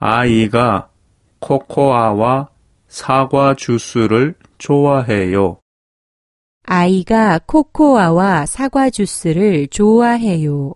아이가 코코아와 사과 주스를 좋아해요. 아이가 코코아와 사과 주스를 좋아해요.